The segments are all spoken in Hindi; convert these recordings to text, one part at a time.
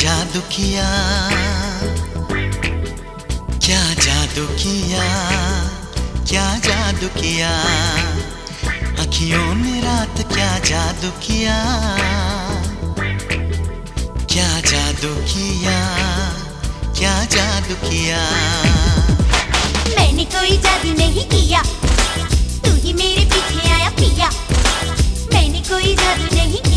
जादू किया। क्या जादू किया? क्या जादू किया? अखियों ने रात क्या जादू किया? क्या जादू किया? क्या जादू किया? मैंने कोई जादू नहीं किया। तू ही मेरे पीछे आया पिया। मैंने कोई जादू नहीं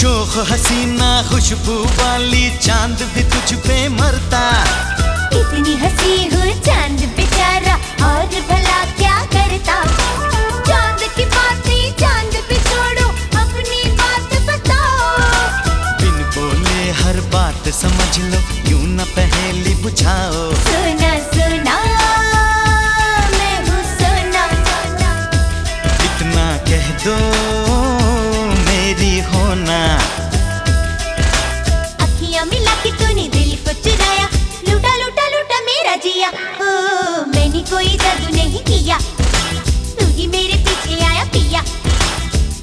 शोख हसीना खुशबू वाली चाँद भी तुझ पे मरता। इतनी हसी हो चाँद बेचारा और भला क्या करता? चाँद की बातें चाँद पे छोड़ो अपनी बात बताओ। बिन बोले हर बात समझ लो यूँ न पहली बुझाओ। सुना सुना मैं हूँ सोना। इतना कह दो मैंने कोई जादू नहीं किया। तू ही मेरे पीछे आया पिया।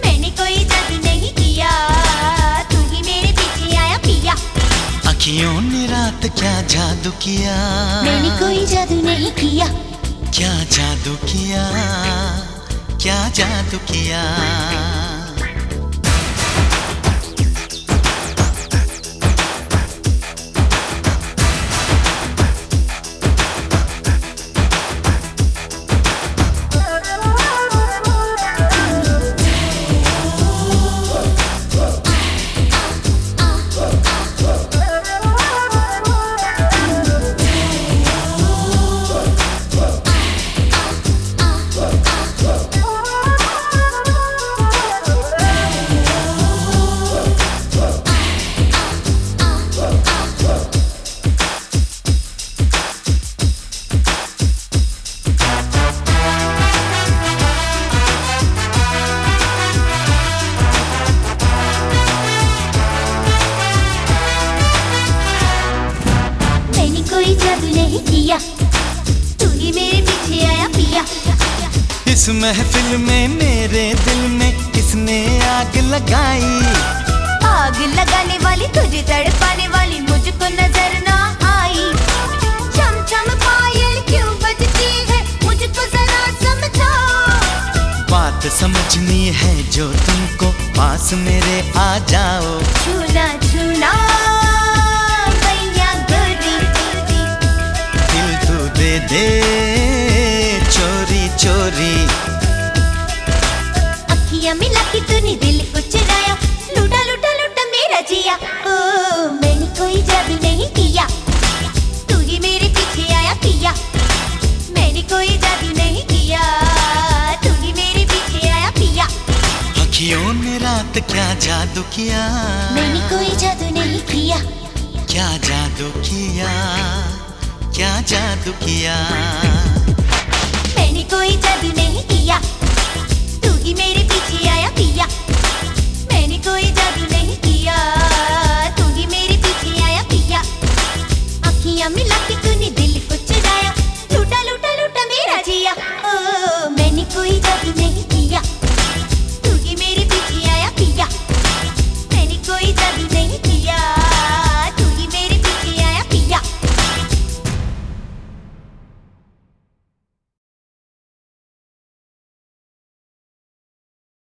मैंने कोई जादू नहीं किया। तू ही मेरे पीछे आया पिया। अखियों ने रात क्या जादू किया? मैंने कोई जादू नहीं किया। क्या जादू किया? क्या जादू किया? किया तू ही मेरे पीछे आया पिया। इस महफिल में मेरे दिल में किसने आग लगाई? आग लगाने वाली तुझे तड़पाने वाली मुझको नज़र ना आई। चम चम पायल क्यों बजती है मुझको जरा समझाओ बात समझनी है जो तुमको पास मेरे आ जाओ। छूना छूना। रात क्या जादू किया? मैंने कोई जादू नहीं किया। क्या जादू किया? क्या जादू किया? मैंने कोई जादू नहीं किया। तू ही मेरे पीछे आया पिया। मैंने कोई जादू नहीं किया। तू ही मेरे पीछे आया पिया। अखियाँ मिला के तूने दिल को चुराया। लूटा लूटा लूटा मेरा जिया।